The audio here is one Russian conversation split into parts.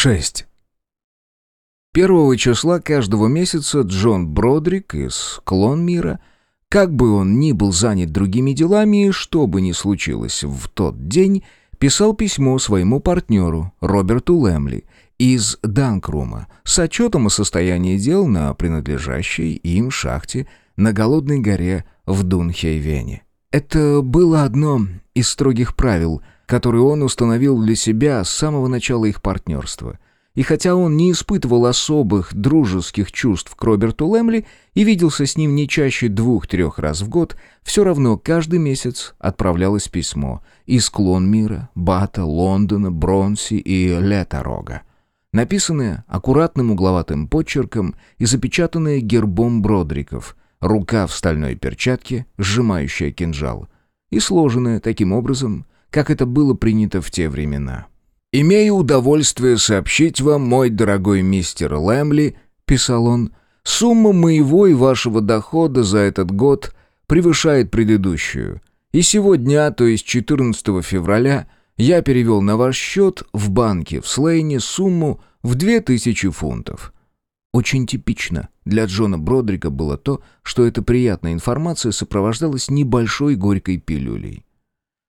6. Первого числа каждого месяца Джон Бродрик из Клонмира, как бы он ни был занят другими делами, что бы ни случилось в тот день, писал письмо своему партнеру Роберту Лэмли из Данкрума с отчетом о состоянии дел на принадлежащей им шахте на Голодной горе в Дунхейвене. Это было одно из строгих правил – который он установил для себя с самого начала их партнерства. И хотя он не испытывал особых дружеских чувств к Роберту Лэмли и виделся с ним не чаще двух-трех раз в год, все равно каждый месяц отправлялось письмо из Клонмира, Бата, Лондона, Бронси и Летарога написанное аккуратным угловатым почерком и запечатанное гербом Бродриков, рука в стальной перчатке, сжимающая кинжал, и сложенное таким образом, как это было принято в те времена. «Имею удовольствие сообщить вам, мой дорогой мистер Лэмли», — писал он, — «сумма моего и вашего дохода за этот год превышает предыдущую, и сегодня, то есть 14 февраля, я перевел на ваш счет в банке в Слейне сумму в 2000 фунтов». Очень типично для Джона Бродрика было то, что эта приятная информация сопровождалась небольшой горькой пилюлей.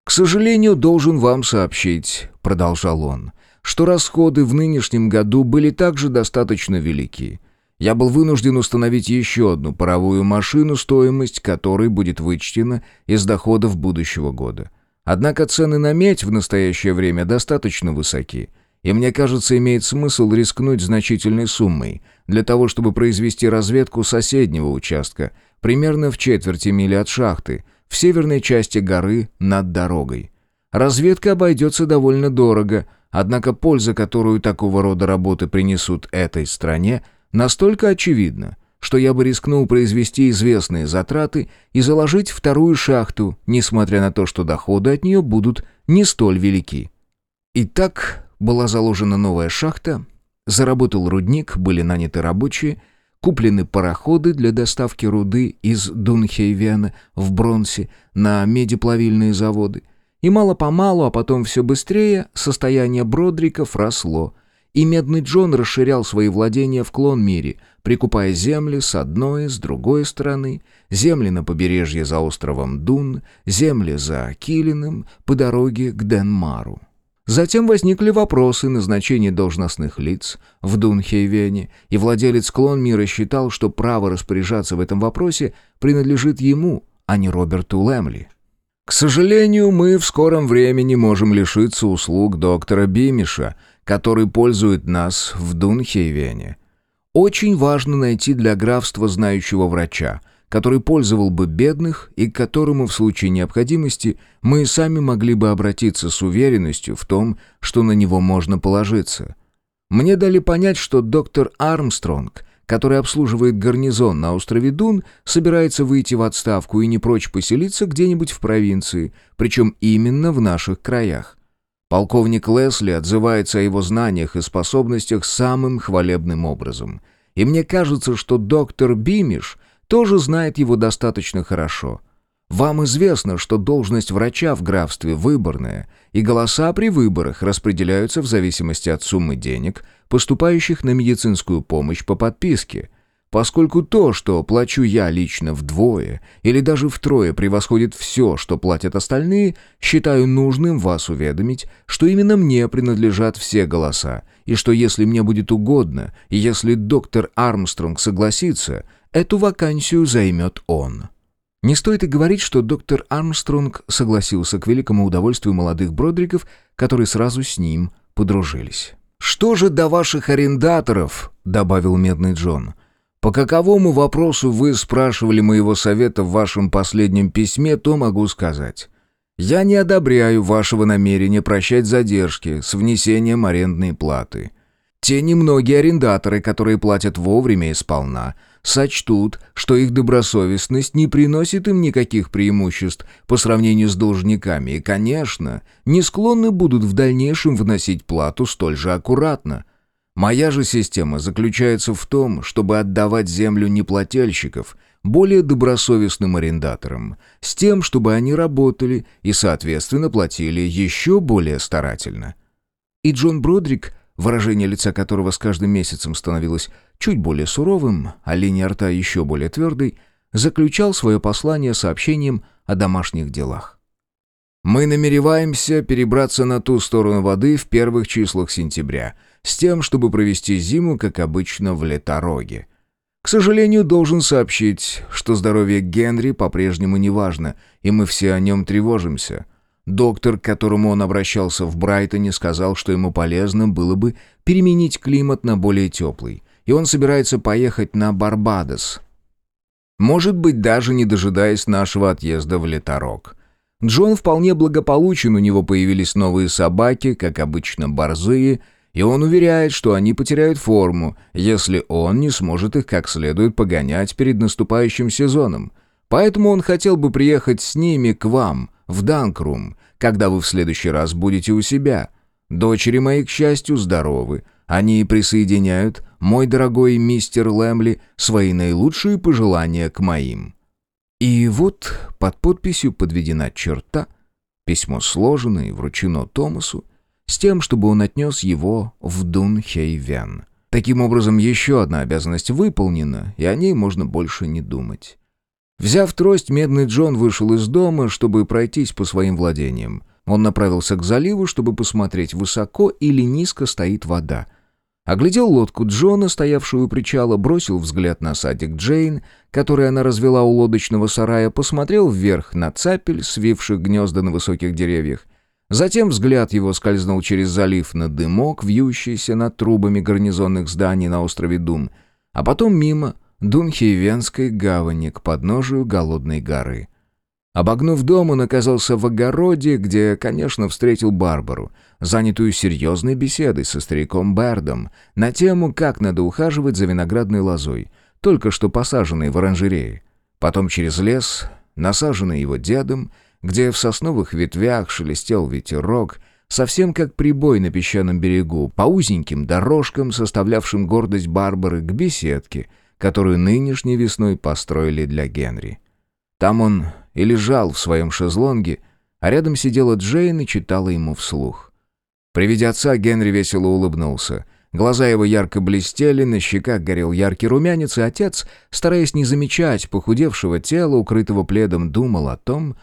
«К сожалению, должен вам сообщить», — продолжал он, «что расходы в нынешнем году были также достаточно велики. Я был вынужден установить еще одну паровую машину, стоимость которой будет вычтена из доходов будущего года. Однако цены на медь в настоящее время достаточно высоки, и мне кажется, имеет смысл рискнуть значительной суммой для того, чтобы произвести разведку соседнего участка, примерно в четверти мили от шахты — в северной части горы над дорогой. Разведка обойдется довольно дорого, однако польза, которую такого рода работы принесут этой стране, настолько очевидна, что я бы рискнул произвести известные затраты и заложить вторую шахту, несмотря на то, что доходы от нее будут не столь велики. Итак, была заложена новая шахта, заработал рудник, были наняты рабочие — Куплены пароходы для доставки руды из Дунхейвена в Бронсе на медиплавильные заводы. И мало-помалу, а потом все быстрее, состояние Бродриков росло. И Медный Джон расширял свои владения в клон-мире, прикупая земли с одной, с другой стороны, земли на побережье за островом Дун, земли за Килиным по дороге к Денмару. Затем возникли вопросы назначения должностных лиц в Дунхейвене, и владелец клон мира считал, что право распоряжаться в этом вопросе принадлежит ему, а не Роберту Лэмли. К сожалению, мы в скором времени можем лишиться услуг доктора Бимиша, который пользует нас в Дунхейвене. Очень важно найти для графства знающего врача, который пользовал бы бедных и к которому в случае необходимости мы сами могли бы обратиться с уверенностью в том, что на него можно положиться. Мне дали понять, что доктор Армстронг, который обслуживает гарнизон на острове Дун, собирается выйти в отставку и не прочь поселиться где-нибудь в провинции, причем именно в наших краях. Полковник Лесли отзывается о его знаниях и способностях самым хвалебным образом. И мне кажется, что доктор Бимиш — тоже знает его достаточно хорошо. Вам известно, что должность врача в графстве выборная, и голоса при выборах распределяются в зависимости от суммы денег, поступающих на медицинскую помощь по подписке. Поскольку то, что плачу я лично вдвое или даже втрое превосходит все, что платят остальные, считаю нужным вас уведомить, что именно мне принадлежат все голоса, и что если мне будет угодно, и если доктор Армстронг согласится – Эту вакансию займет он. Не стоит и говорить, что доктор Армстронг согласился к великому удовольствию молодых бродриков, которые сразу с ним подружились. «Что же до ваших арендаторов?» — добавил Медный Джон. «По каковому вопросу вы спрашивали моего совета в вашем последнем письме, то могу сказать. Я не одобряю вашего намерения прощать задержки с внесением арендной платы. Те немногие арендаторы, которые платят вовремя и сполна — сочтут, что их добросовестность не приносит им никаких преимуществ по сравнению с должниками и, конечно, не склонны будут в дальнейшем вносить плату столь же аккуратно. Моя же система заключается в том, чтобы отдавать землю неплательщиков более добросовестным арендаторам, с тем, чтобы они работали и, соответственно, платили еще более старательно. И Джон Бродрик выражение лица которого с каждым месяцем становилось чуть более суровым, а линия рта еще более твердой, заключал свое послание сообщением о домашних делах. «Мы намереваемся перебраться на ту сторону воды в первых числах сентября, с тем, чтобы провести зиму, как обычно, в Летороге. К сожалению, должен сообщить, что здоровье Генри по-прежнему неважно, и мы все о нем тревожимся. Доктор, к которому он обращался в Брайтоне, сказал, что ему полезно было бы переменить климат на более теплый, и он собирается поехать на Барбадос. Может быть, даже не дожидаясь нашего отъезда в Леторог. Джон вполне благополучен, у него появились новые собаки, как обычно борзые, и он уверяет, что они потеряют форму, если он не сможет их как следует погонять перед наступающим сезоном. Поэтому он хотел бы приехать с ними к вам, в Данкрум, когда вы в следующий раз будете у себя. Дочери мои, к счастью, здоровы. Они присоединяют, мой дорогой мистер Лэмли, свои наилучшие пожелания к моим». И вот под подписью подведена черта, письмо сложено и вручено Томасу, с тем, чтобы он отнес его в Дунхейвен. Таким образом, еще одна обязанность выполнена, и о ней можно больше не думать. Взяв трость, Медный Джон вышел из дома, чтобы пройтись по своим владениям. Он направился к заливу, чтобы посмотреть, высоко или низко стоит вода. Оглядел лодку Джона, стоявшую у причала, бросил взгляд на садик Джейн, который она развела у лодочного сарая, посмотрел вверх на цапель, свивших гнезда на высоких деревьях. Затем взгляд его скользнул через залив на дымок, вьющийся над трубами гарнизонных зданий на острове Дун, а потом мимо — Дунхейвенской гавани к подножию Голодной горы. Обогнув дом, он оказался в огороде, где, конечно, встретил Барбару, занятую серьезной беседой со стариком Бердом на тему, как надо ухаживать за виноградной лозой, только что посаженной в оранжерее. Потом через лес, насаженный его дедом, где в сосновых ветвях шелестел ветерок, совсем как прибой на песчаном берегу, по узеньким дорожкам, составлявшим гордость Барбары, к беседке — которую нынешней весной построили для Генри. Там он и лежал в своем шезлонге, а рядом сидела Джейн и читала ему вслух. При виде отца Генри весело улыбнулся. Глаза его ярко блестели, на щеках горел яркий румянец, и отец, стараясь не замечать похудевшего тела, укрытого пледом, думал о том, что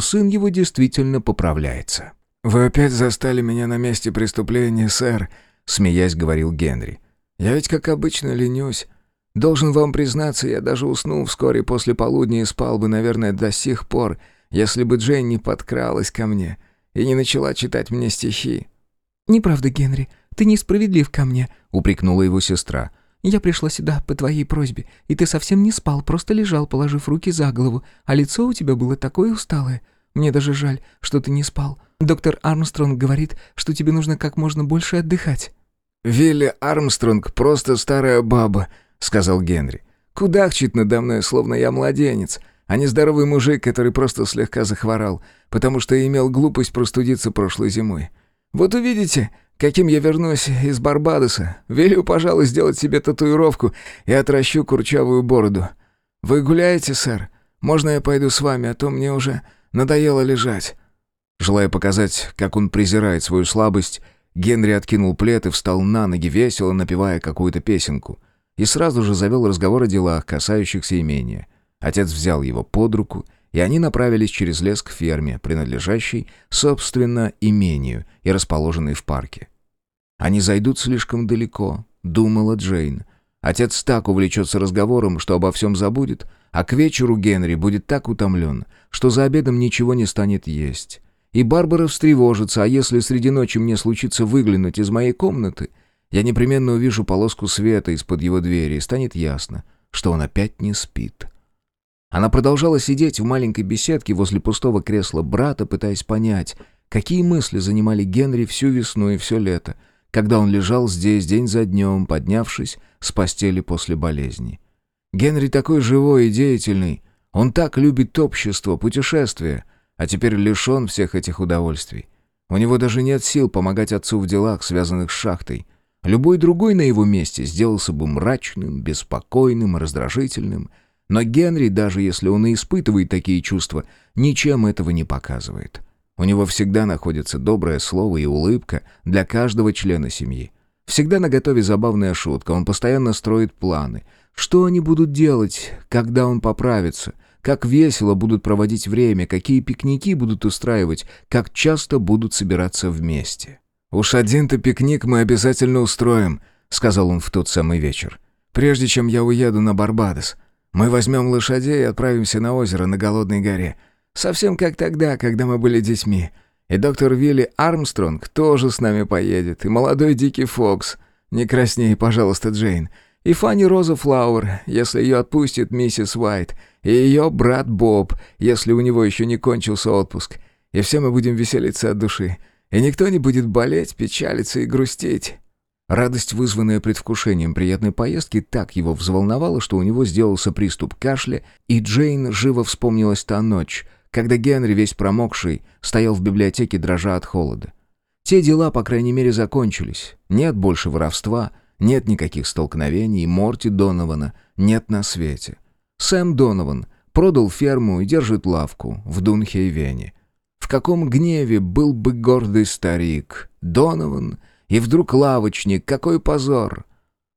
сын его действительно поправляется. «Вы опять застали меня на месте преступления, сэр», — смеясь говорил Генри. «Я ведь, как обычно, ленюсь. Должен вам признаться, я даже уснул вскоре после полудня и спал бы, наверное, до сих пор, если бы Джейн не подкралась ко мне и не начала читать мне стихи». «Неправда, Генри, ты несправедлив ко мне», — упрекнула его сестра. «Я пришла сюда по твоей просьбе, и ты совсем не спал, просто лежал, положив руки за голову, а лицо у тебя было такое усталое. Мне даже жаль, что ты не спал. Доктор Армстронг говорит, что тебе нужно как можно больше отдыхать». «Вилли Армстронг просто старая баба», сказал Генри. «Кудахчет надо мной, словно я младенец, а не здоровый мужик, который просто слегка захворал, потому что имел глупость простудиться прошлой зимой. Вот увидите, каким я вернусь из Барбадоса. Велю, пожалуй, сделать себе татуировку и отращу курчавую бороду. Вы гуляете, сэр? Можно я пойду с вами, а то мне уже надоело лежать». Желая показать, как он презирает свою слабость, Генри откинул плед и встал на ноги, весело напевая какую-то песенку — и сразу же завел разговор о делах, касающихся имения. Отец взял его под руку, и они направились через лес к ферме, принадлежащей, собственно, имению и расположенной в парке. «Они зайдут слишком далеко», — думала Джейн. Отец так увлечется разговором, что обо всем забудет, а к вечеру Генри будет так утомлен, что за обедом ничего не станет есть. И Барбара встревожится, а если среди ночи мне случится выглянуть из моей комнаты — я непременно увижу полоску света из-под его двери, и станет ясно, что он опять не спит. Она продолжала сидеть в маленькой беседке возле пустого кресла брата, пытаясь понять, какие мысли занимали Генри всю весну и все лето, когда он лежал здесь день за днем, поднявшись с постели после болезни. Генри такой живой и деятельный, он так любит общество, путешествия, а теперь лишен всех этих удовольствий. У него даже нет сил помогать отцу в делах, связанных с шахтой. Любой другой на его месте сделался бы мрачным, беспокойным, раздражительным. Но Генри, даже если он и испытывает такие чувства, ничем этого не показывает. У него всегда находится доброе слово и улыбка для каждого члена семьи. Всегда наготове забавная шутка, он постоянно строит планы. Что они будут делать, когда он поправится? Как весело будут проводить время, какие пикники будут устраивать, как часто будут собираться вместе. «Уж один-то пикник мы обязательно устроим», — сказал он в тот самый вечер. «Прежде чем я уеду на Барбадос, мы возьмем лошадей и отправимся на озеро на Голодной горе. Совсем как тогда, когда мы были детьми. И доктор Вилли Армстронг тоже с нами поедет, и молодой Дикий Фокс. Не красней, пожалуйста, Джейн. И Фанни Роза Флауэр, если ее отпустит миссис Уайт, и ее брат Боб, если у него еще не кончился отпуск. И все мы будем веселиться от души. И никто не будет болеть, печалиться и грустить». Радость, вызванная предвкушением приятной поездки, так его взволновала, что у него сделался приступ кашля, и Джейн живо вспомнилась та ночь, когда Генри, весь промокший, стоял в библиотеке, дрожа от холода. Те дела, по крайней мере, закончились. Нет больше воровства, нет никаких столкновений, Морти Донована нет на свете. Сэм Донован продал ферму и держит лавку в Дунхейвене. В каком гневе был бы гордый старик Донован, и вдруг лавочник, какой позор!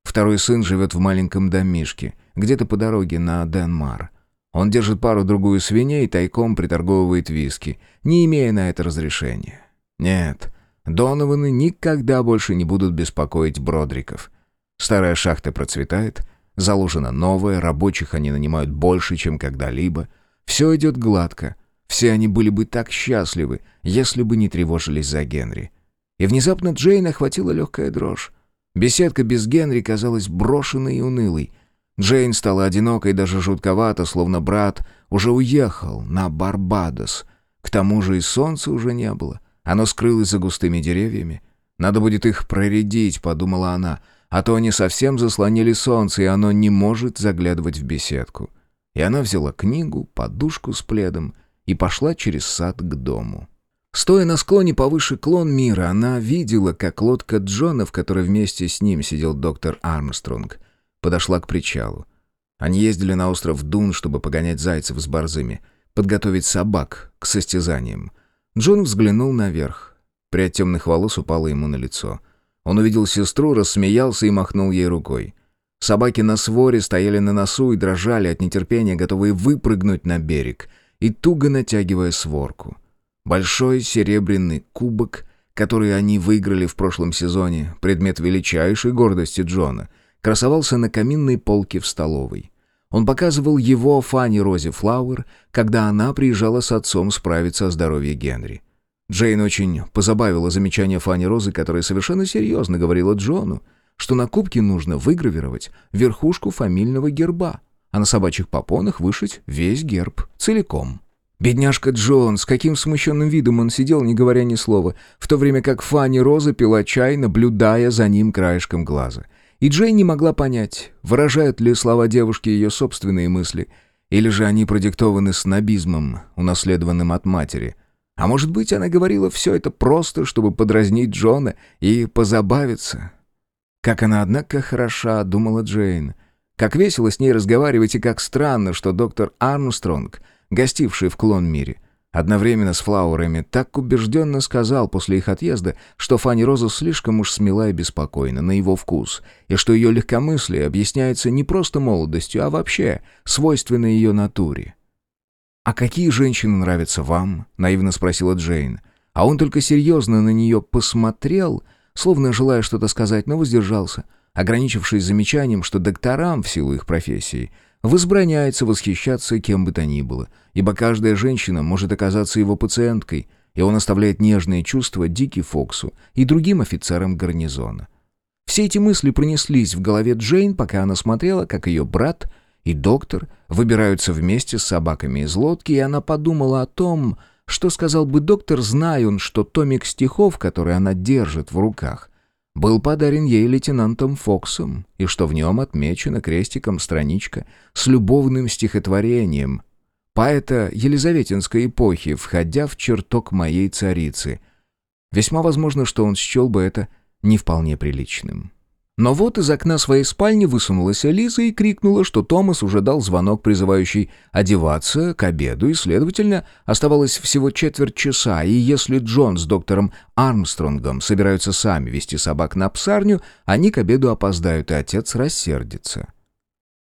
Второй сын живет в маленьком домишке, где-то по дороге на Денмар. Он держит пару-другую свиней и тайком приторговывает виски, не имея на это разрешения. Нет, Донованы никогда больше не будут беспокоить Бродриков. Старая шахта процветает, заложена новая, рабочих они нанимают больше, чем когда-либо. Все идет гладко. Все они были бы так счастливы, если бы не тревожились за Генри. И внезапно Джейн охватила легкая дрожь. Беседка без Генри казалась брошенной и унылой. Джейн стала одинокой, даже жутковато, словно брат уже уехал на Барбадос. К тому же и солнца уже не было. Оно скрылось за густыми деревьями. «Надо будет их проредить», — подумала она, «а то они совсем заслонили солнце, и оно не может заглядывать в беседку». И она взяла книгу, подушку с пледом и пошла через сад к дому. Стоя на склоне повыше клон мира, она видела, как лодка Джона, в которой вместе с ним сидел доктор Армстронг, подошла к причалу. Они ездили на остров Дун, чтобы погонять зайцев с борзыми, подготовить собак к состязаниям. Джон взглянул наверх. Прядь темных волос упала ему на лицо. Он увидел сестру, рассмеялся и махнул ей рукой. Собаки на своре стояли на носу и дрожали от нетерпения, готовые выпрыгнуть на берег, и туго натягивая сворку. Большой серебряный кубок, который они выиграли в прошлом сезоне, предмет величайшей гордости Джона, красовался на каминной полке в столовой. Он показывал его Фанни Розе Флауэр, когда она приезжала с отцом справиться о здоровье Генри. Джейн очень позабавила замечание Фанни Розы, которая совершенно серьезно говорила Джону, что на кубке нужно выгравировать верхушку фамильного герба, а на собачьих попонах вышить весь герб целиком. Бедняжка Джон, с каким смущенным видом он сидел, не говоря ни слова, в то время как Фанни Роза пила чай, наблюдая за ним краешком глаза — и Джей не могла понять, выражают ли слова девушки ее собственные мысли, или же они продиктованы снобизмом, унаследованным от матери. А может быть, она говорила все это просто, чтобы подразнить Джона и позабавиться. Как она, однако, хороша, думала Джейн. Как весело с ней разговаривать и как странно, что доктор Армстронг, гостивший в клон-мире, Одновременно с Флауэрами так убежденно сказал после их отъезда, что Фанни Роза слишком уж смела и беспокойна на его вкус, и что ее легкомыслие объясняется не просто молодостью, а вообще свойственной ее натуре. «А какие женщины нравятся вам?» — наивно спросила Джейн. А он только серьезно на нее посмотрел, словно желая что-то сказать, но воздержался, ограничившись замечанием, что докторам в силу их профессии — возбраняется восхищаться кем бы то ни было, ибо каждая женщина может оказаться его пациенткой, и он оставляет нежные чувства Дики Фоксу и другим офицерам гарнизона. Все эти мысли пронеслись в голове Джейн, пока она смотрела, как ее брат и доктор выбираются вместе с собаками из лодки, и она подумала о том, что сказал бы доктор, зная он, что томик стихов, который она держит в руках, был подарен ей лейтенантом Фоксом, и что в нем отмечена крестиком страничка с любовным стихотворением поэта Елизаветинской эпохи, входя в чертог моей царицы. Весьма возможно, что он счел бы это не вполне приличным. Но вот из окна своей спальни высунулась Лиза и крикнула, что Томас уже дал звонок, призывающий одеваться к обеду, и, следовательно, оставалось всего четверть часа, и если Джон с доктором Армстронгом собираются сами вести собак на псарню, они к обеду опоздают, и отец рассердится.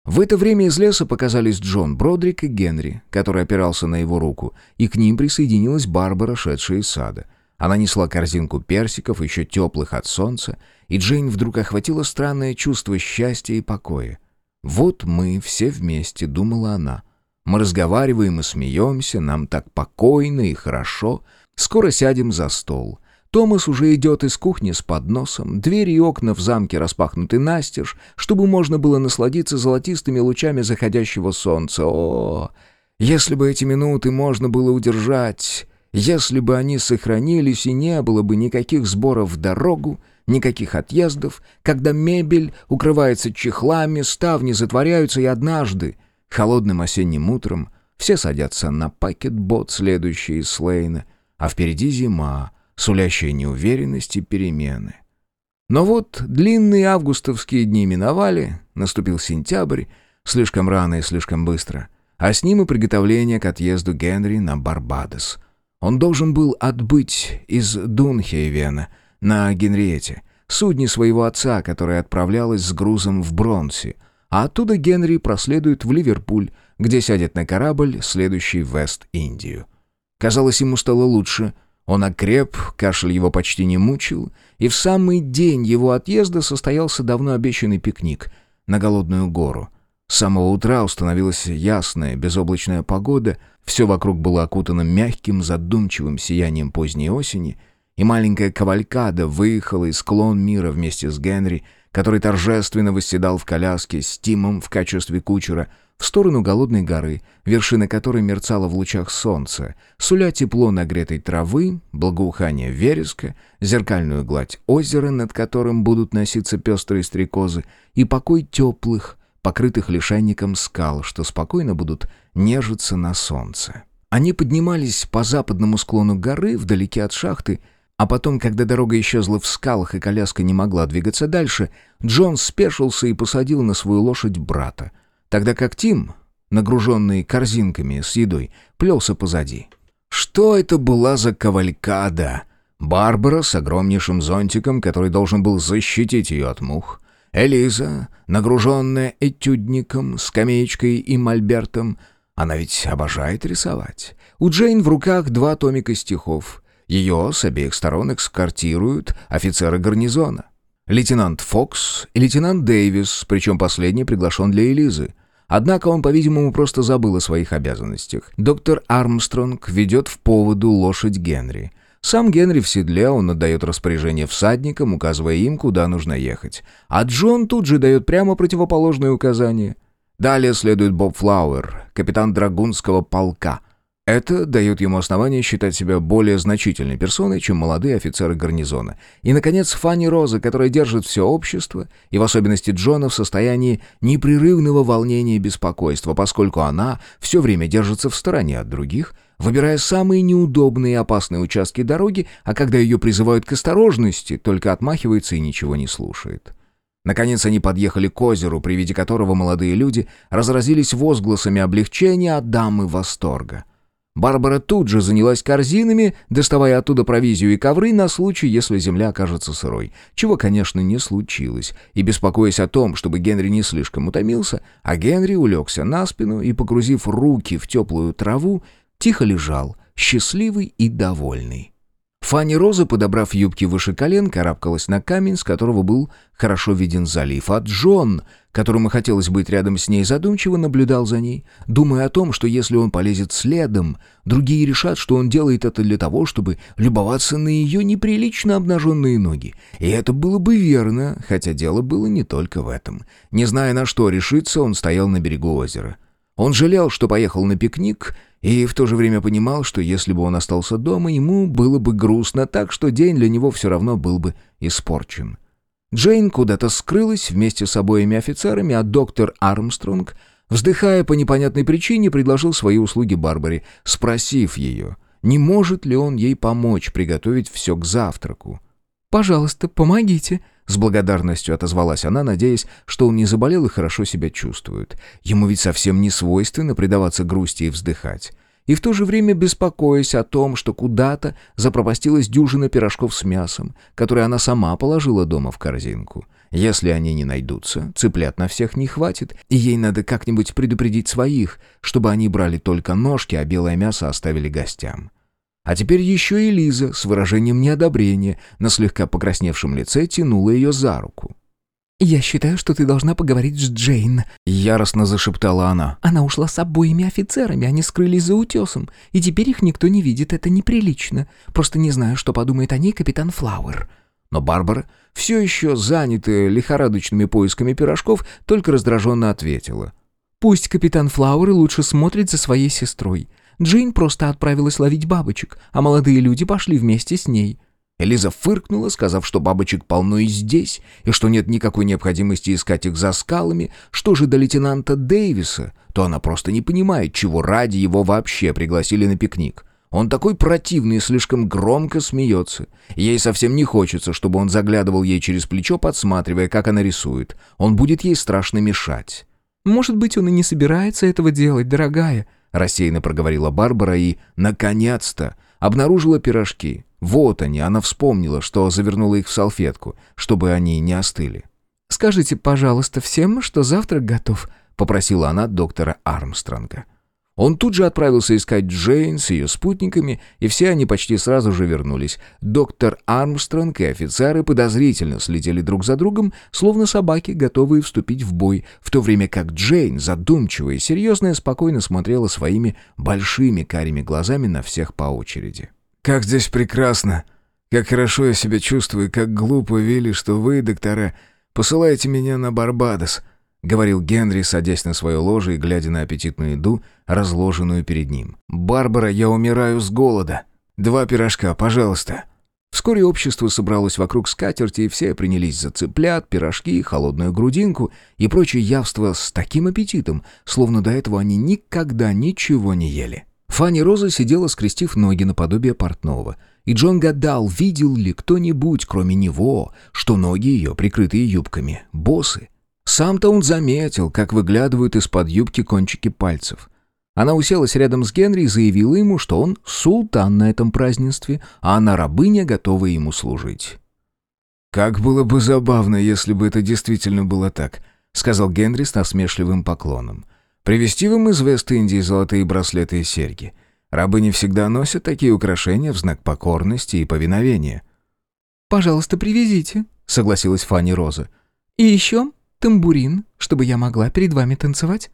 В это время из леса показались Джон Бродрик и Генри, который опирался на его руку, и к ним присоединилась Барбара, шедшая из сада. Она несла корзинку персиков, еще теплых от солнца, и Джейн вдруг охватило странное чувство счастья и покоя. «Вот мы все вместе», — думала она. «Мы разговариваем и смеемся, нам так покойно и хорошо. Скоро сядем за стол. Томас уже идет из кухни с подносом, двери и окна в замке распахнуты настежь, чтобы можно было насладиться золотистыми лучами заходящего солнца. О, если бы эти минуты можно было удержать, если бы они сохранились и не было бы никаких сборов в дорогу, никаких отъездов, когда мебель укрывается чехлами, ставни затворяются, и однажды, холодным осенним утром, все садятся на пакет-бот, следующий из Слейна, а впереди зима, сулящая неуверенность и перемены. Но вот длинные августовские дни миновали, наступил сентябрь, слишком рано и слишком быстро, а с ним и приготовление к отъезду Генри на Барбадос. Он должен был отбыть из Дунхейвена — на Генриете, судне своего отца, которое отправлялось с грузом в Бронси, а оттуда Генри проследует в Ливерпуль, где сядет на корабль, следующий в Вест-Индию. Казалось, ему стало лучше. Он окреп, кашель его почти не мучил, и в самый день его отъезда состоялся давно обещанный пикник на Голодную гору. С самого утра установилась ясная, безоблачная погода, все вокруг было окутано мягким, задумчивым сиянием поздней осени — и маленькая кавалькада выехала из склон мира вместе с Генри, который торжественно восседал в коляске с Тимом в качестве кучера, в сторону голодной горы, вершина которой мерцала в лучах солнца, суля тепло нагретой травы, благоухание вереска, зеркальную гладь озера, над которым будут носиться пестрые стрекозы, и покой теплых, покрытых лишайником скал, что спокойно будут нежиться на солнце. Они поднимались по западному склону горы, вдалеке от шахты, а потом, когда дорога исчезла в скалах и коляска не могла двигаться дальше, Джон спешился и посадил на свою лошадь брата, тогда как Тим, нагруженный корзинками с едой, плелся позади. Что это была за кавалькада? Барбара с огромнейшим зонтиком, который должен был защитить ее от мух. Элиза, нагруженная этюдником, скамеечкой и мольбертом. Она ведь обожает рисовать. У Джейн в руках два томика стихов — ее с обеих сторон экскортируют офицеры гарнизона. Лейтенант Фокс и лейтенант Дэвис, причем последний приглашен для Элизы. Однако он, по-видимому, просто забыл о своих обязанностях. Доктор Армстронг ведет в поводу лошадь Генри. Сам Генри в седле, он отдает распоряжение всадникам, указывая им, куда нужно ехать. А Джон тут же дает прямо противоположные указания. Далее следует Боб Флауэр, капитан драгунского полка — это дает ему основание считать себя более значительной персоной, чем молодые офицеры гарнизона. И, наконец, Фанни Роза, которая держит все общество, и в особенности Джона, в состоянии непрерывного волнения и беспокойства, поскольку она все время держится в стороне от других, выбирая самые неудобные и опасные участки дороги, а когда ее призывают к осторожности, только отмахивается и ничего не слушает. Наконец они подъехали к озеру, при виде которого молодые люди разразились возгласами облегчения от дамы восторга. Барбара тут же занялась корзинами, доставая оттуда провизию и ковры на случай, если земля окажется сырой, чего, конечно, не случилось, и беспокоясь о том, чтобы Генри не слишком утомился, а Генри улегся на спину и, погрузив руки в теплую траву, тихо лежал, счастливый и довольный. Фанни Роза, подобрав юбки выше колен, карабкалась на камень, с которого был хорошо виден залив, а Джон, которому хотелось быть рядом с ней, задумчиво наблюдал за ней, думая о том, что если он полезет следом, другие решат, что он делает это для того, чтобы любоваться на ее неприлично обнаженные ноги. И это было бы верно, хотя дело было не только в этом. Не зная, на что решиться, он стоял на берегу озера. Он жалел, что поехал на пикник, и в то же время понимал, что если бы он остался дома, ему было бы грустно, так что день для него все равно был бы испорчен. Джейн куда-то скрылась вместе с обоими офицерами, а доктор Армстронг, вздыхая по непонятной причине, предложил свои услуги Барбаре, спросив ее, не может ли он ей помочь приготовить все к завтраку. «Пожалуйста, помогите», С благодарностью отозвалась она, надеясь, что он не заболел и хорошо себя чувствует. Ему ведь совсем не свойственно предаваться грусти и вздыхать. И в то же время беспокоясь о том, что куда-то запропастилась дюжина пирожков с мясом, которые она сама положила дома в корзинку. Если они не найдутся, цыплят на всех не хватит, и ей надо как-нибудь предупредить своих, чтобы они брали только ножки, а белое мясо оставили гостям. А теперь еще и Лиза с выражением неодобрения на слегка покрасневшем лице тянула ее за руку. «Я считаю, что ты должна поговорить с Джейн», — яростно зашептала она. «Она ушла с обоими офицерами, они скрылись за утесом, и теперь их никто не видит, это неприлично. Просто не знаю, что подумает о ней капитан Флауэр». Но Барбара, все еще занятая лихорадочными поисками пирожков, только раздраженно ответила. «Пусть капитан Флауэр лучше смотрит за своей сестрой. Джейн просто отправилась ловить бабочек, а молодые люди пошли вместе с ней. Элиза фыркнула, сказав, что бабочек полно и здесь, и что нет никакой необходимости искать их за скалами. Что же до лейтенанта Дэвиса, то она просто не понимает, чего ради его вообще пригласили на пикник. Он такой противный и слишком громко смеется. Ей совсем не хочется, чтобы он заглядывал ей через плечо, подсматривая, как она рисует. Он будет ей страшно мешать. «Может быть, он и не собирается этого делать, дорогая», рассеянно проговорила Барбара и, наконец-то, обнаружила пирожки. Вот они, она вспомнила, что завернула их в салфетку, чтобы они не остыли. «Скажите, пожалуйста, всем, что завтрак готов», — попросила она доктора Армстронга. Он тут же отправился искать Джейн с ее спутниками, и все они почти сразу же вернулись. Доктор Армстронг и офицеры подозрительно следили друг за другом, словно собаки, готовые вступить в бой, в то время как Джейн, задумчивая и серьезная, спокойно смотрела своими большими карими глазами на всех по очереди. «Как здесь прекрасно! Как хорошо я себя чувствую, как глупо, Вилли, что вы, доктора, посылаете меня на Барбадос!» — говорил Генри, садясь на свое ложе и глядя на аппетитную еду, разложенную перед ним. «Барбара, я умираю с голода. Два пирожка, пожалуйста». Вскоре общество собралось вокруг скатерти, и все принялись за цыплят, пирожки, холодную грудинку и прочие явства с таким аппетитом, словно до этого они никогда ничего не ели. Фанни Роза сидела, скрестив ноги наподобие портного, и Джон гадал, видел ли кто-нибудь, кроме него, что ноги ее, прикрытые юбками, босы, сам-то он заметил, как выглядывают из-под юбки кончики пальцев. Она уселась рядом с Генри и заявила ему, что он султан на этом празднестве, а она рабыня, готова ему служить. «Как было бы забавно, если бы это действительно было так», — сказал Генри с насмешливым поклоном. «Привезти вам из Вест-Индии золотые браслеты и серьги. Рабы не всегда носят такие украшения в знак покорности и повиновения». «Пожалуйста, привезите», — согласилась Фанни Роза. «И еще тамбурин, чтобы я могла перед вами танцевать?»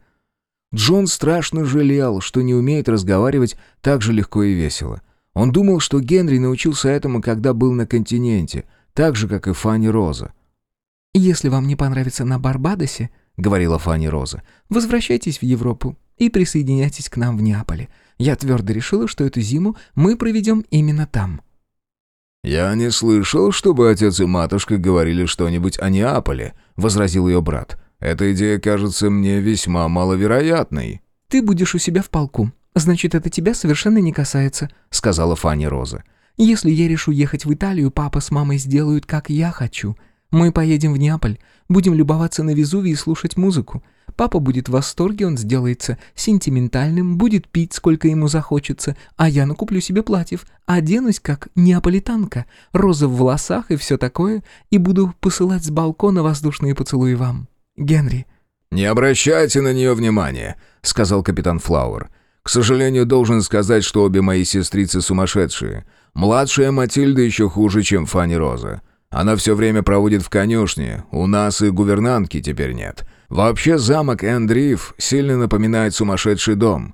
Джон страшно жалел, что не умеет разговаривать так же легко и весело. Он думал, что Генри научился этому, когда был на континенте, так же, как и Фанни Роза. «Если вам не понравится на Барбадосе, — говорила Фанни Роза, — возвращайтесь в Европу и присоединяйтесь к нам в Неаполе. Я твердо решила, что эту зиму мы проведем именно там». «Я не слышал, чтобы отец и матушка говорили что-нибудь о Неаполе», — возразил ее брат. «Эта идея кажется мне весьма маловероятной». «Ты будешь у себя в полку. Значит, это тебя совершенно не касается», — сказала Фанни Роза. «Если я решу ехать в Италию, папа с мамой сделают, как я хочу. Мы поедем в Неаполь, будем любоваться на Везувий и слушать музыку. Папа будет в восторге, он сделается сентиментальным, будет пить, сколько ему захочется, а я накуплю себе платьев, оденусь как неаполитанка, роза в волосах и все такое, и буду посылать с балкона воздушные поцелуи вам. Генри». «Не обращайте на нее внимания», — сказал капитан Флауэр. «К сожалению, должен сказать, что обе мои сестрицы сумасшедшие. Младшая Матильда еще хуже, чем Фанни Роза. Она все время проводит в конюшне, у нас и гувернантки теперь нет. Вообще замок Эндриф сильно напоминает сумасшедший дом».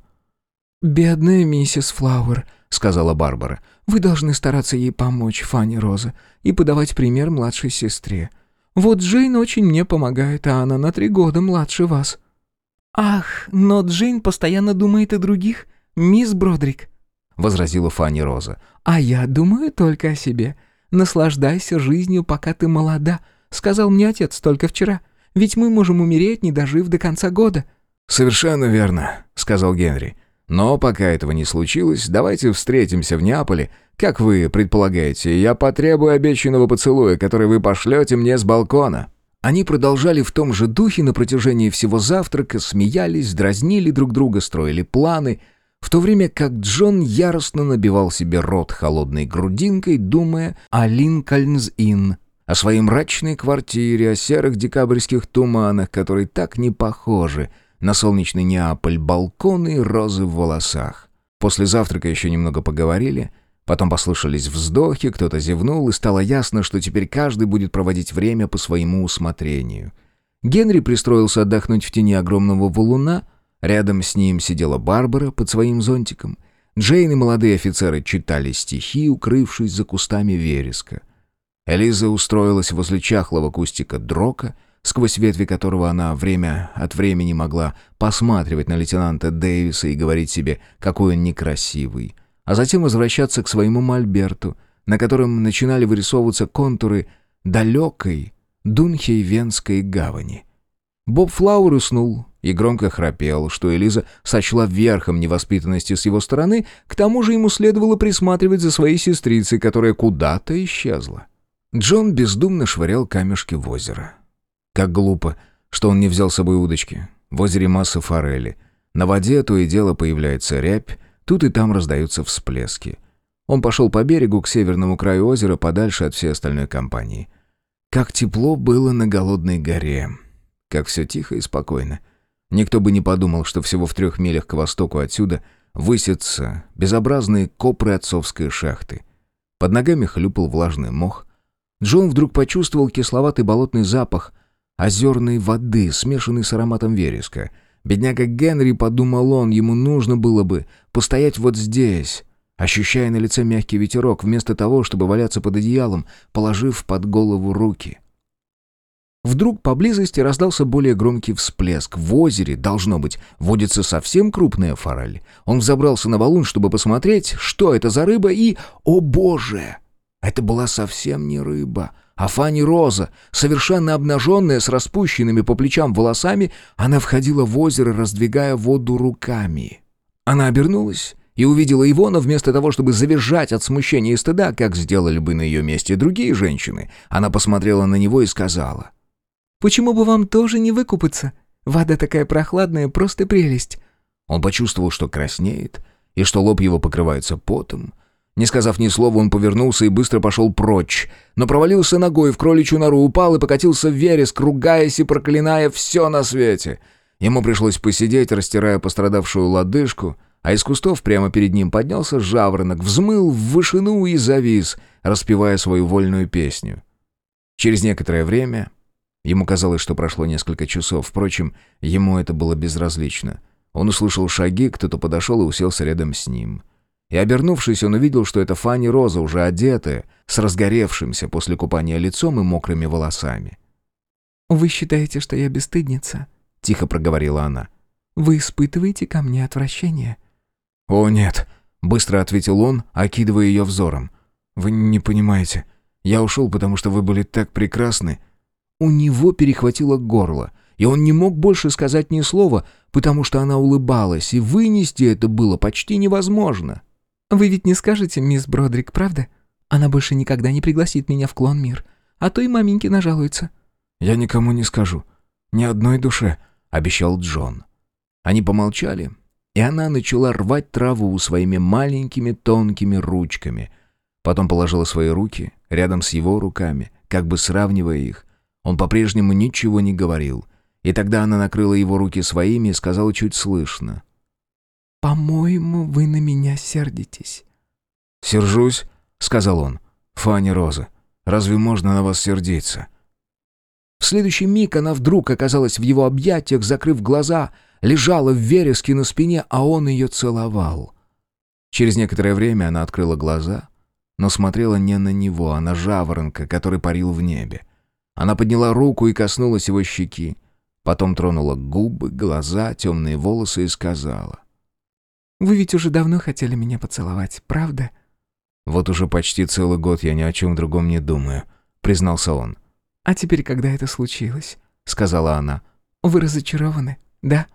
«Бедная миссис Флауэр», — сказала Барбара. «Вы должны стараться ей помочь, Фанни Роза, и подавать пример младшей сестре. Вот Джейн очень мне помогает, а она на три года младше вас». «Ах, но Джейн постоянно думает о других, мисс Бродрик», — возразила Фанни Роза. «А я думаю только о себе. Наслаждайся жизнью, пока ты молода», — сказал мне отец только вчера. Ведь мы можем умереть, не дожив до конца года». «Совершенно верно», — сказал Генри. «Но пока этого не случилось, давайте встретимся в Неаполе, Как вы предполагаете, я потребую обещанного поцелуя, который вы пошлете мне с балкона». Они продолжали в том же духе на протяжении всего завтрака, смеялись, дразнили друг друга, строили планы, в то время как Джон яростно набивал себе рот холодной грудинкой, думая о Линкольнс-Инн, о своей мрачной квартире, о серых декабрьских туманах, которые так не похожи на солнечный Неаполь, балконы и розы в волосах. После завтрака еще немного поговорили — Потом послышались вздохи, кто-то зевнул, и стало ясно, что теперь каждый будет проводить время по своему усмотрению. Генри пристроился отдохнуть в тени огромного валуна. Рядом с ним сидела Барбара под своим зонтиком. Джейн и молодые офицеры читали стихи, укрывшись за кустами вереска. Элиза устроилась возле чахлого кустика дрока, сквозь ветви которого она время от времени могла посматривать на лейтенанта Дэвиса и говорить себе, какой он некрасивый — а затем возвращаться к своему мольберту, на котором начинали вырисовываться контуры далекой Дунхейвенской гавани. Боб Флауэр уснул и громко храпел, что Элиза сочла верхом невоспитанности с его стороны, к тому же ему следовало присматривать за своей сестрицей, которая куда-то исчезла. Джон бездумно швырял камешки в озеро. Как глупо, что он не взял с собой удочки. В озере масса форели. На воде то и дело появляется рябь, Тут и там раздаются всплески. Он пошел по берегу к северному краю озера, подальше от всей остальной компании. Как тепло было на голодной горе. Как все тихо и спокойно. Никто бы не подумал, что всего в трех милях к востоку отсюда высятся безобразные копры отцовской шахты. Под ногами хлюпал влажный мох. Джон вдруг почувствовал кисловатый болотный запах озерной воды, смешанный с ароматом вереска — Бедняга Генри, подумал он, ему нужно было бы постоять вот здесь, ощущая на лице мягкий ветерок, вместо того, чтобы валяться под одеялом, положив под голову руки. Вдруг поблизости раздался более громкий всплеск. В озере, должно быть, водится совсем крупная форель. Он взобрался на валун, чтобы посмотреть, что это за рыба, и... О боже! Это была совсем не рыба, а Фанни Роза, совершенно обнаженная, с распущенными по плечам волосами, она входила в озеро, раздвигая воду руками. Она обернулась и увидела его, но вместо того, чтобы завизжать от смущения и стыда, как сделали бы на ее месте другие женщины, она посмотрела на него и сказала. «Почему бы вам тоже не выкупаться? Вода такая прохладная, просто прелесть». Он почувствовал, что краснеет, и что лоб его покрывается потом, не сказав ни слова, он повернулся и быстро пошел прочь, но провалился ногой в кроличью нору, упал и покатился в вереск, ругаясь и проклиная все на свете. Ему пришлось посидеть, растирая пострадавшую лодыжку, а из кустов прямо перед ним поднялся жаворонок, взмыл в вышину и завис, распевая свою вольную песню. Через некоторое время... Ему казалось, что прошло несколько часов, впрочем, ему это было безразлично. Он услышал шаги, кто-то подошел и уселся рядом с ним — и, обернувшись, он увидел, что это Фанни Роза, уже одетая, с разгоревшимся после купания лицом и мокрыми волосами. «Вы считаете, что я бесстыдница?» — тихо проговорила она. «Вы испытываете ко мне отвращение?» «О, нет», — быстро ответил он, окидывая ее взором. «Вы не понимаете. Я ушел, потому что вы были так прекрасны». У него перехватило горло, и он не мог больше сказать ни слова, потому что она улыбалась, и вынести это было почти невозможно. «Вы ведь не скажете, мисс Бродрик, правда? Она больше никогда не пригласит меня в клон мир, а то и маменьки нажалуются». «Я никому не скажу. Ни одной душе», — обещал Джон. Они помолчали, и она начала рвать траву своими маленькими тонкими ручками. Потом положила свои руки рядом с его руками, как бы сравнивая их. Он по-прежнему ничего не говорил. И тогда она накрыла его руки своими и сказала чуть слышно. «По-моему, вы на меня сердитесь». «Сержусь», — сказал он. «Фанни Роза, разве можно на вас сердиться?» В следующий миг она вдруг оказалась в его объятиях, закрыв глаза, лежала в вереске на спине, а он ее целовал. Через некоторое время она открыла глаза, но смотрела не на него, а на жаворонка, который парил в небе. Она подняла руку и коснулась его щеки, потом тронула губы, глаза, темные волосы и сказала. Вы ведь уже давно хотели меня поцеловать, правда?» «Вот уже почти целый год я ни о чем другом не думаю», — признался он. «А теперь, когда это случилось?» — сказала она. «Вы разочарованы, да?»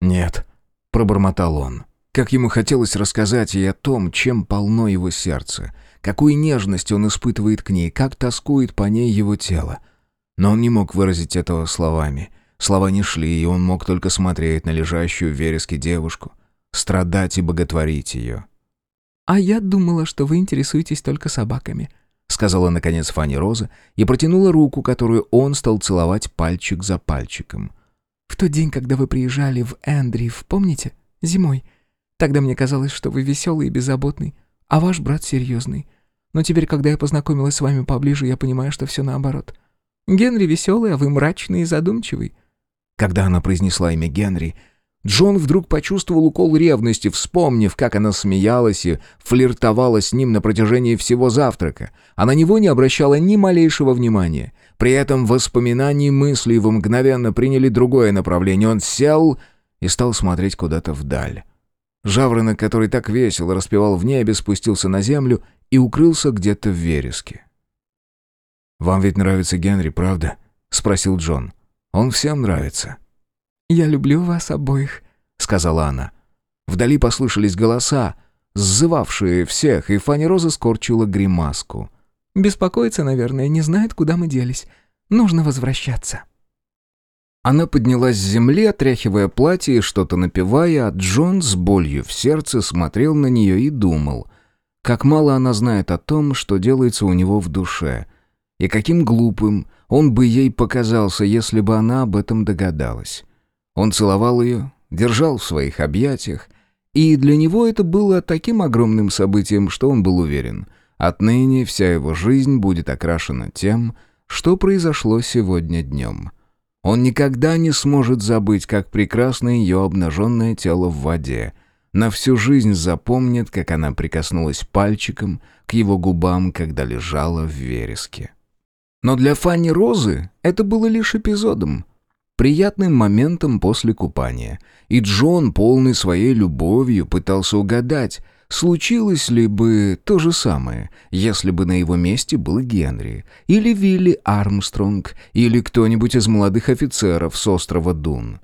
«Нет», — пробормотал он. Как ему хотелось рассказать ей о том, чем полно его сердце, какую нежность он испытывает к ней, как тоскует по ней его тело. Но он не мог выразить этого словами. Слова не шли, и он мог только смотреть на лежащую в вереске девушку, страдать и боготворить ее. «А я думала, что вы интересуетесь только собаками», сказала наконец Фанни Роза и протянула руку, которую он стал целовать пальчик за пальчиком. «В тот день, когда вы приезжали в Эндриф, помните? Зимой. Тогда мне казалось, что вы веселый и беззаботный, а ваш брат серьезный. Но теперь, когда я познакомилась с вами поближе, я понимаю, что все наоборот. Генри веселый, а вы мрачный и задумчивый». Когда она произнесла имя Генри, Джон вдруг почувствовал укол ревности, вспомнив, как она смеялась и флиртовала с ним на протяжении всего завтрака, а на него не обращала ни малейшего внимания. При этом воспоминания и мысли его мгновенно приняли другое направление. Он сел и стал смотреть куда-то вдаль. Жаворонок, который так весело распевал в небе, спустился на землю и укрылся где-то в вереске. «Вам ведь нравится Генри, правда?» — спросил Джон. «Он всем нравится». «Я люблю вас обоих», — сказала она. Вдали послышались голоса, сзывавшие всех, и Фанни Роза скорчила гримаску. «Беспокоится, наверное, не знает, куда мы делись. Нужно возвращаться». Она поднялась с земли, отряхивая платье и что-то напевая, а Джон с болью в сердце смотрел на нее и думал, как мало она знает о том, что делается у него в душе, и каким глупым он бы ей показался, если бы она об этом догадалась. Он целовал ее, держал в своих объятиях, и для него это было таким огромным событием, что он был уверен. Отныне вся его жизнь будет окрашена тем, что произошло сегодня днем. Он никогда не сможет забыть, как прекрасно ее обнаженное тело в воде. На всю жизнь запомнит, как она прикоснулась пальчиком к его губам, когда лежала в вереске. Но для Фанни Розы это было лишь эпизодом — приятным моментом после купания. И Джон, полный своей любовью, пытался угадать, случилось ли бы то же самое, если бы на его месте был Генри, или Вилли Армстронг, или кто-нибудь из молодых офицеров с острова Дун.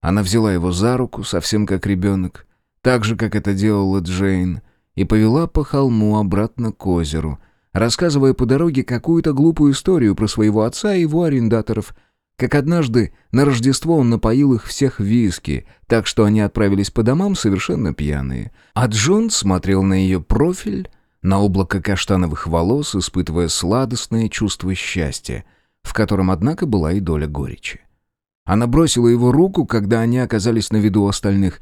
Она взяла его за руку, совсем как ребенок, так же, как это делала Джейн, и повела по холму обратно к озеру, рассказывая по дороге какую-то глупую историю про своего отца и его арендаторов – как однажды на Рождество он напоил их всех виски, так что они отправились по домам совершенно пьяные. А Джон смотрел на ее профиль, на облако каштановых волос, испытывая сладостное чувство счастья, в котором, однако, была и доля горечи. Она бросила его руку, когда они оказались на виду остальных.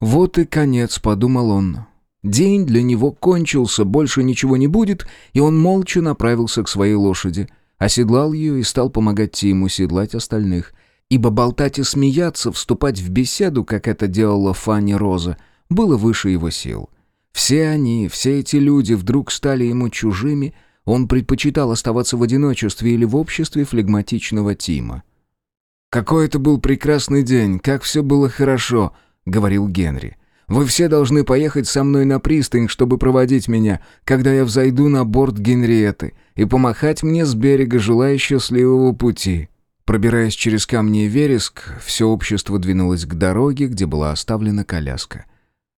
«Вот и конец», — подумал он. День для него кончился, больше ничего не будет, и он молча направился к своей лошади — оседлал ее и стал помогать Тиму седлать остальных, ибо болтать и смеяться, вступать в беседу, как это делала Фанни Роза, было выше его сил. Все они, все эти люди вдруг стали ему чужими, он предпочитал оставаться в одиночестве или в обществе флегматичного Тима. «Какой это был прекрасный день, как все было хорошо», — говорил Генри. Вы все должны поехать со мной на пристань, чтобы проводить меня, когда я взойду на борт Генриеты, и помахать мне с берега, желая счастливого пути». Пробираясь через камни и вереск, все общество двинулось к дороге, где была оставлена коляска.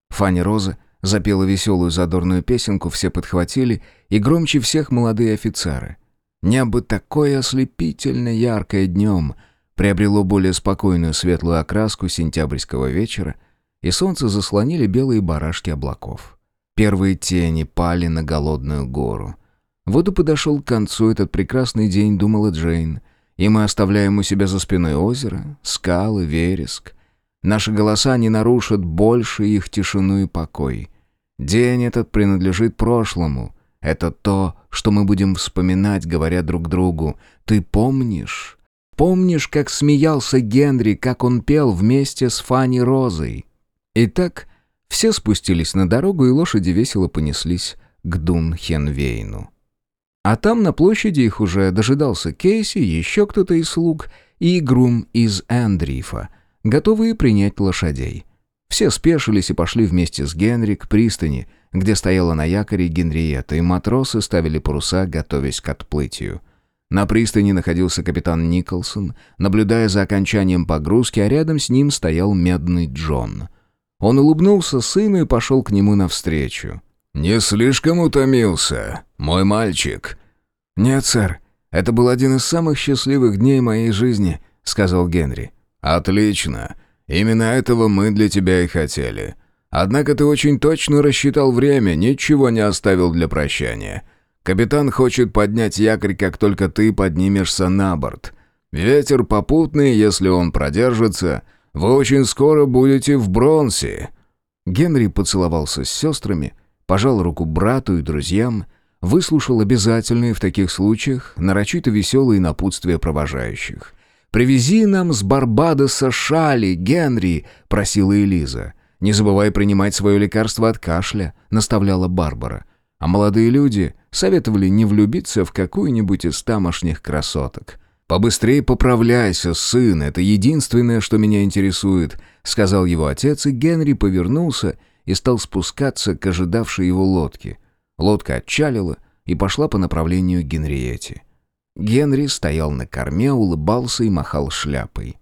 Фанни Роза запела веселую задорную песенку, все подхватили, и громче всех молодые офицеры. Небо такое ослепительно яркое днем приобрело более спокойную светлую окраску сентябрьского вечера — и солнце заслонили белые барашки облаков. Первые тени пали на голодную гору. Вот и подошел к концу этот прекрасный день, думала Джейн, и мы оставляем у себя за спиной озеро, скалы, вереск. Наши голоса не нарушат больше их тишину и покой. День этот принадлежит прошлому. Это то, что мы будем вспоминать, говоря друг другу. Ты помнишь? Помнишь, как смеялся Генри, как он пел вместе с Фанни Розой? Итак, все спустились на дорогу, и лошади весело понеслись к Дун-Хенвейну. А там на площади их уже дожидался Кейси, еще кто-то из слуг и Грум из Эндрифа, готовые принять лошадей. Все спешились и пошли вместе с Генри к пристани, где стояла на якоре Генриетта, и матросы ставили паруса, готовясь к отплытию. На пристани находился капитан Николсон, наблюдая за окончанием погрузки, а рядом с ним стоял медный Джон — Он улыбнулся сыну и пошел к нему навстречу. «Не слишком утомился, мой мальчик?» «Нет, сэр, это был один из самых счастливых дней моей жизни», — сказал Генри. «Отлично. Именно этого мы для тебя и хотели. Однако ты очень точно рассчитал время, ничего не оставил для прощания. Капитан хочет поднять якорь, как только ты поднимешься на борт. Ветер попутный, если он продержится. Вы очень скоро будете в Бронсе». Генри поцеловался с сестрами, пожал руку брату и друзьям, выслушал обязательные в таких случаях нарочито веселые напутствия провожающих. «Привези нам с Барбадоса шали, Генри!» — просила Элиза. «Не забывай принимать свое лекарство от кашля», — наставляла Барбара. А молодые люди советовали не влюбиться в какую-нибудь из тамошних красоток. «Побыстрее поправляйся, сын, это единственное, что меня интересует», — сказал его отец, и Генри повернулся и стал спускаться к ожидавшей его лодке. Лодка отчалила и пошла по направлению к Генриетте. Генри стоял на корме, улыбался и махал шляпой.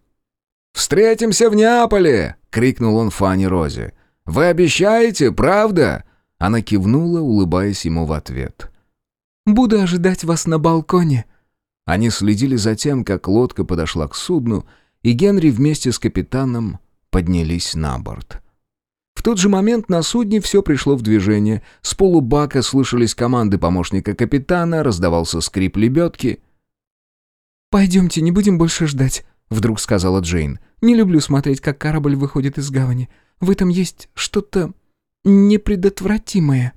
«Встретимся в Неаполе!» — крикнул он Фанни Розе. «Вы обещаете, правда?» Она кивнула, улыбаясь ему в ответ. «Буду ожидать вас на балконе», они следили за тем, как лодка подошла к судну, и Генри вместе с капитаном поднялись на борт. В тот же момент на судне все пришло в движение. С полубака слышались команды помощника капитана, раздавался скрип лебедки. «Пойдемте, не будем больше ждать», — вдруг сказала Джейн. «Не люблю смотреть, как корабль выходит из гавани. В этом есть что-то непредотвратимое».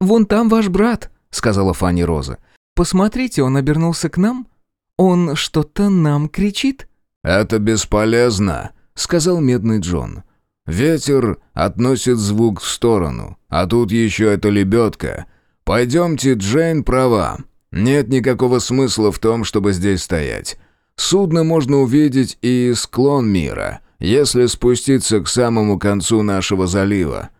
«Вон там ваш брат», — сказала Фанни Роза. Посмотрите, он обернулся к нам. Он что-то нам кричит». «Это бесполезно», — сказал Медный Джон. «Ветер относит звук в сторону, а тут еще эта лебедка. Пойдемте, Джейн права. Нет никакого смысла в том, чтобы здесь стоять. Судно можно увидеть и склон мира, если спуститься к самому концу нашего залива.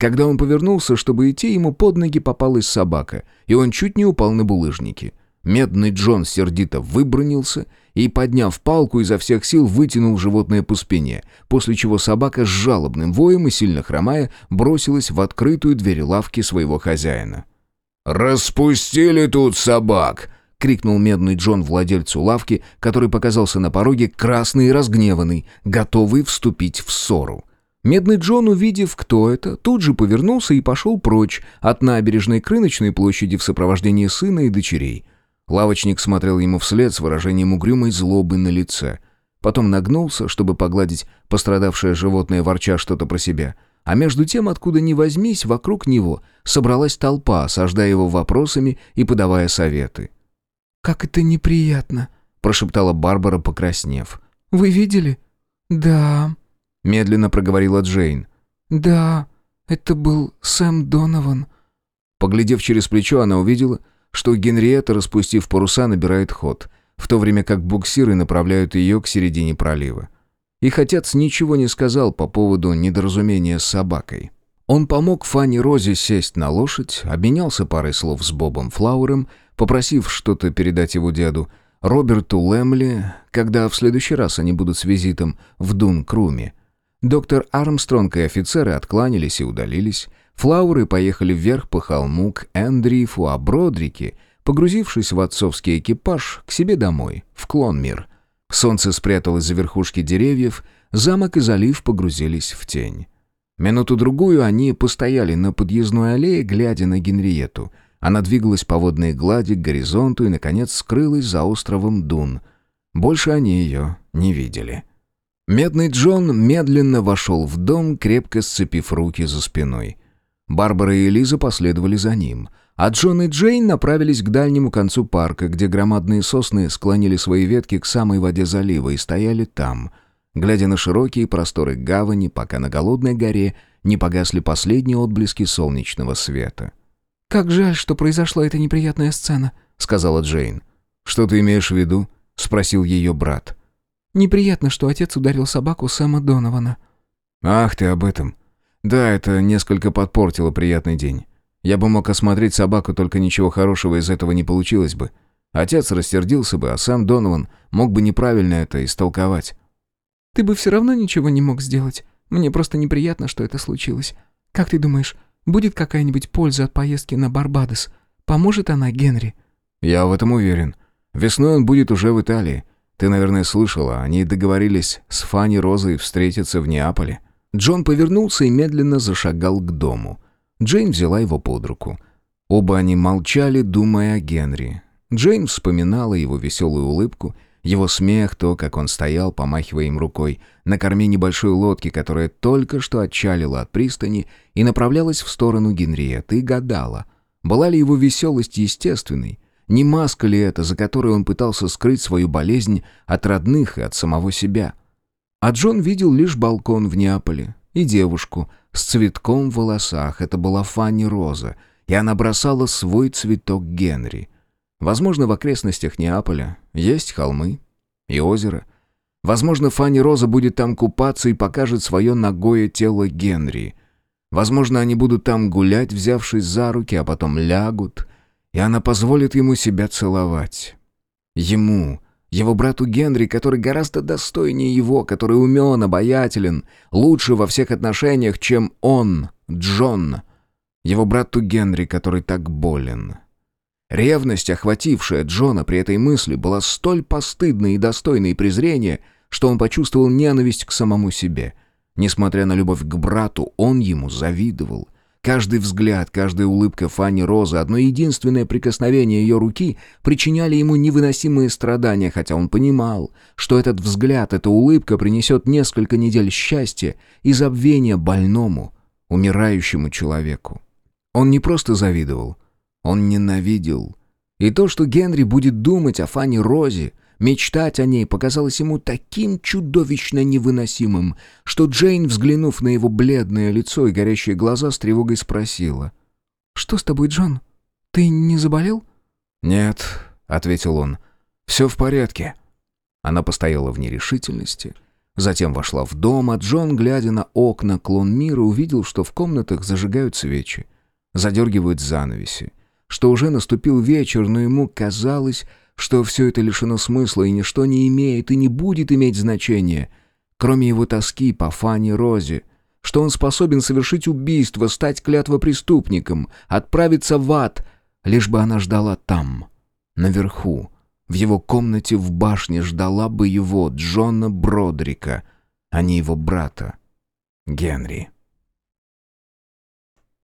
Когда он повернулся, чтобы идти, ему под ноги попалась собака, и он чуть не упал на булыжники. Медный Джон сердито выбронился и, подняв палку, изо всех сил вытянул животное по спине, после чего собака с жалобным воем и сильно хромая бросилась в открытую дверь лавки своего хозяина. «Распустили тут собак!» — крикнул медный Джон владельцу лавки, который показался на пороге красный и разгневанный, готовый вступить в ссору. Медный Джон, увидев, кто это, тут же повернулся и пошел прочь от набережной к рыночной площади в сопровождении сына и дочерей. Лавочник смотрел ему вслед с выражением угрюмой злобы на лице. Потом нагнулся, чтобы погладить пострадавшее животное, ворча что-то про себя. А между тем, откуда ни возьмись, вокруг него собралась толпа, осаждая его вопросами и подавая советы. «Как это неприятно!» — прошептала Барбара, покраснев. «Вы видели?» «Да», — медленно проговорила Джейн. «Да, это был Сэм Донован». Поглядев через плечо, она увидела, что Генриетта, распустив паруса, набирает ход, в то время как буксиры направляют ее к середине пролива. Их отец ничего не сказал по поводу недоразумения с собакой. Он помог Фанни Розе сесть на лошадь, обменялся парой слов с Бобом Флауэром, попросив что-то передать его деду, Роберту Лэмли, когда в следующий раз они будут с визитом в Дун-Круме, Доктор Армстронг и офицеры откланялись и удалились. Флауры поехали вверх по холму к Эндрифу, а Бродрики, погрузившись в отцовский экипаж, к себе домой, в Клонмир. Солнце спряталось за верхушки деревьев, замок и залив погрузились в тень. Минуту-другую они постояли на подъездной аллее, глядя на Генриету. Она двигалась по водной глади к горизонту и, наконец, скрылась за островом Дун. Больше они ее не видели. Медный Джон медленно вошел в дом, крепко сцепив руки за спиной. Барбара и Элиза последовали за ним, а Джон и Джейн направились к дальнему концу парка, где громадные сосны склонили свои ветки к самой воде залива и стояли там, глядя на широкие просторы гавани, пока на голодной горе не погасли последние отблески солнечного света. «Как жаль, что произошла эта неприятная сцена», — сказала Джейн. «Что ты имеешь в виду?» — спросил ее брат. Неприятно, что отец ударил собаку Сэма Донована». «Ах ты об этом. Да, это несколько подпортило приятный день. Я бы мог осмотреть собаку, только ничего хорошего из этого не получилось бы. Отец рассердился бы, а сам Донован мог бы неправильно это истолковать». «Ты бы все равно ничего не мог сделать. Мне просто неприятно, что это случилось. Как ты думаешь, будет какая-нибудь польза от поездки на Барбадос? Поможет она Генри?» «Я в этом уверен. Весной он будет уже в Италии. Ты, наверное, слышала, они договорились с Фанни Розой встретиться в Неаполе». Джон повернулся и медленно зашагал к дому. Джейн взяла его под руку. Оба они молчали, думая о Генри. Джейн вспоминала его веселую улыбку, его смех, то, как он стоял, помахивая им рукой, на корме небольшой лодки, которая только что отчалила от пристани и направлялась в сторону Генриетты, и гадала, была ли его веселость естественной, не маска ли это, за которой он пытался скрыть свою болезнь от родных и от самого себя. А Джон видел лишь балкон в Неаполе и девушку с цветком в волосах. Это была Фанни Роза, и она бросала свой цветок Генри. Возможно, в окрестностях Неаполя есть холмы и озеро. Возможно, Фанни Роза будет там купаться и покажет свое ногое тело Генри. Возможно, они будут там гулять, взявшись за руки, а потом лягут, и она позволит ему себя целовать. Ему, его брату Генри, который гораздо достойнее его, который умен, обаятелен, лучше во всех отношениях, чем он, Джон. Его брату Генри, который так болен. Ревность, охватившая Джона при этой мысли, была столь постыдной и достойной презрения, что он почувствовал ненависть к самому себе. Несмотря на любовь к брату, он ему завидовал — Каждый взгляд, каждая улыбка Фанни Розы, одно единственное прикосновение ее руки причиняли ему невыносимые страдания, хотя он понимал, что этот взгляд, эта улыбка принесет несколько недель счастья и забвения больному, умирающему человеку. Он не просто завидовал, он ненавидел. И то, что Генри будет думать о Фанни Розе, Мечтать о ней показалось ему таким чудовищно невыносимым, что Джейн, взглянув на его бледное лицо и горящие глаза, с тревогой спросила. «Что с тобой, Джон? Ты не заболел?» «Нет», — ответил он, — «все в порядке». Она постояла в нерешительности, затем вошла в дом, а Джон, глядя на окна клон мира, увидел, что в комнатах зажигают свечи, задергивают занавеси, что уже наступил вечер, но ему казалось, что все это лишено смысла и ничто не имеет и не будет иметь значения, кроме его тоски по Фане Розе, что он способен совершить убийство, стать клятвопреступником, отправиться в ад, лишь бы она ждала там, наверху, в его комнате в башне ждала бы его, Джона Бродрика, а не его брата, Генри.